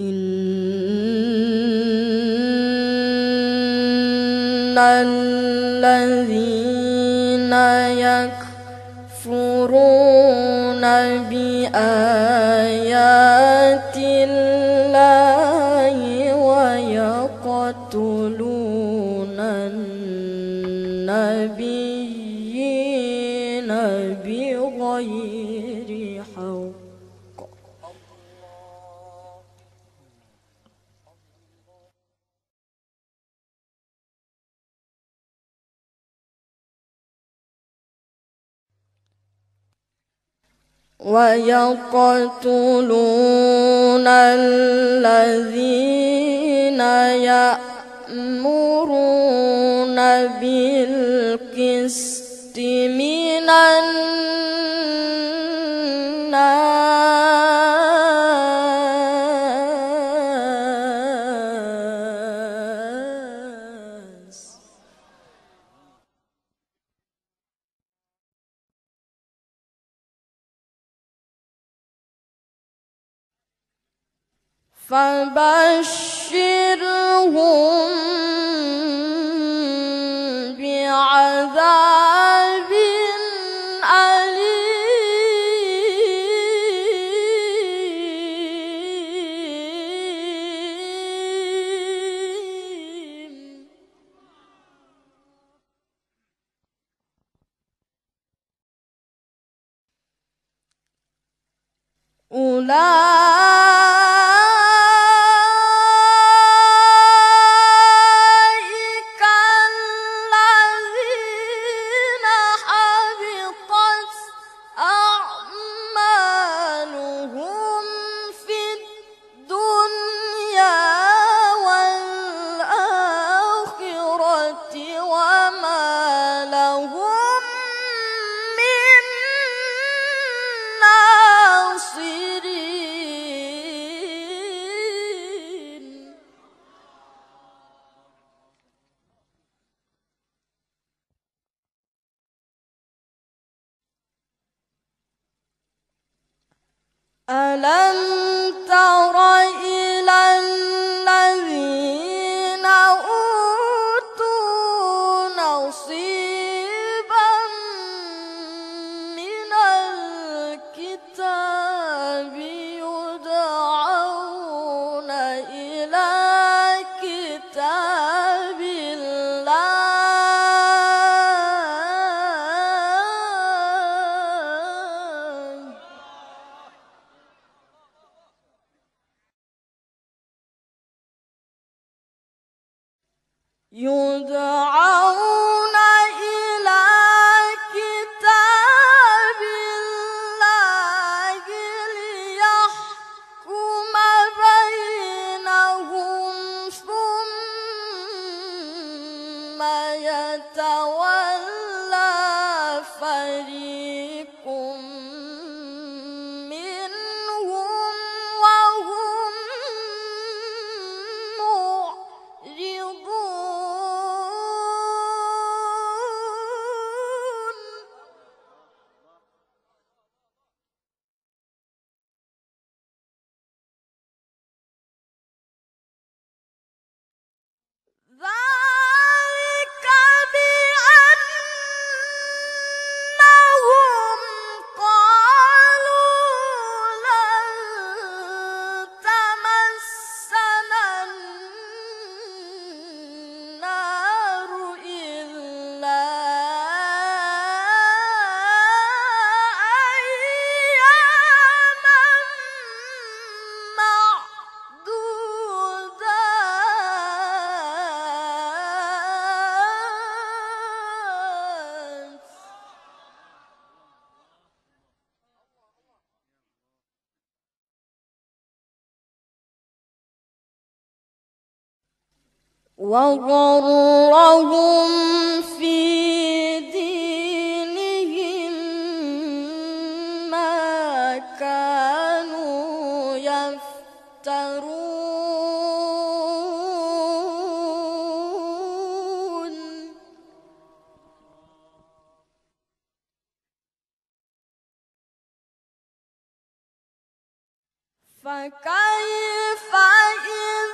إن الذين يكفرون بآيات ويقتلون الذين يأمرون بالقسط من فبشرهم بعذاب أليم. أولئك ألم يدعون إلى كتاب الله ليحكم بينهم ثم يتولى وغرهم في دينهم ما كانوا يفترون. فكيف إذا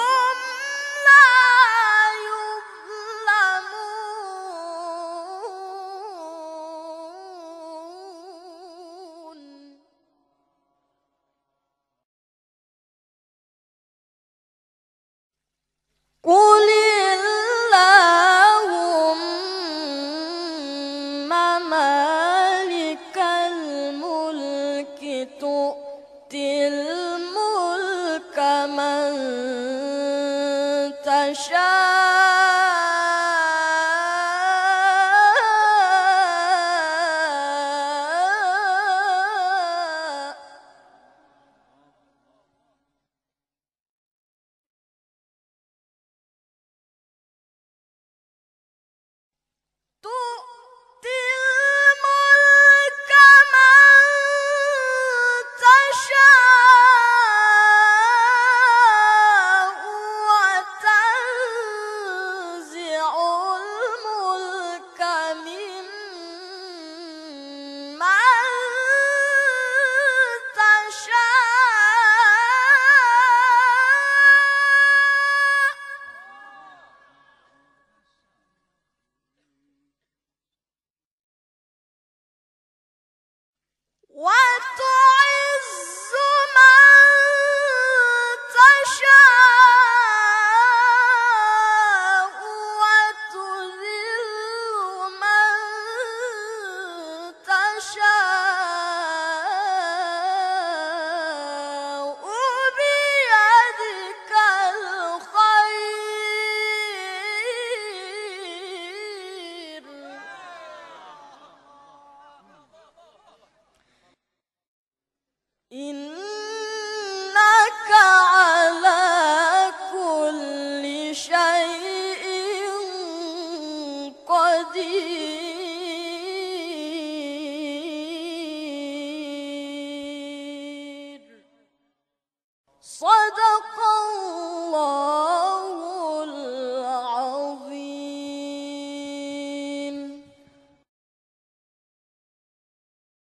still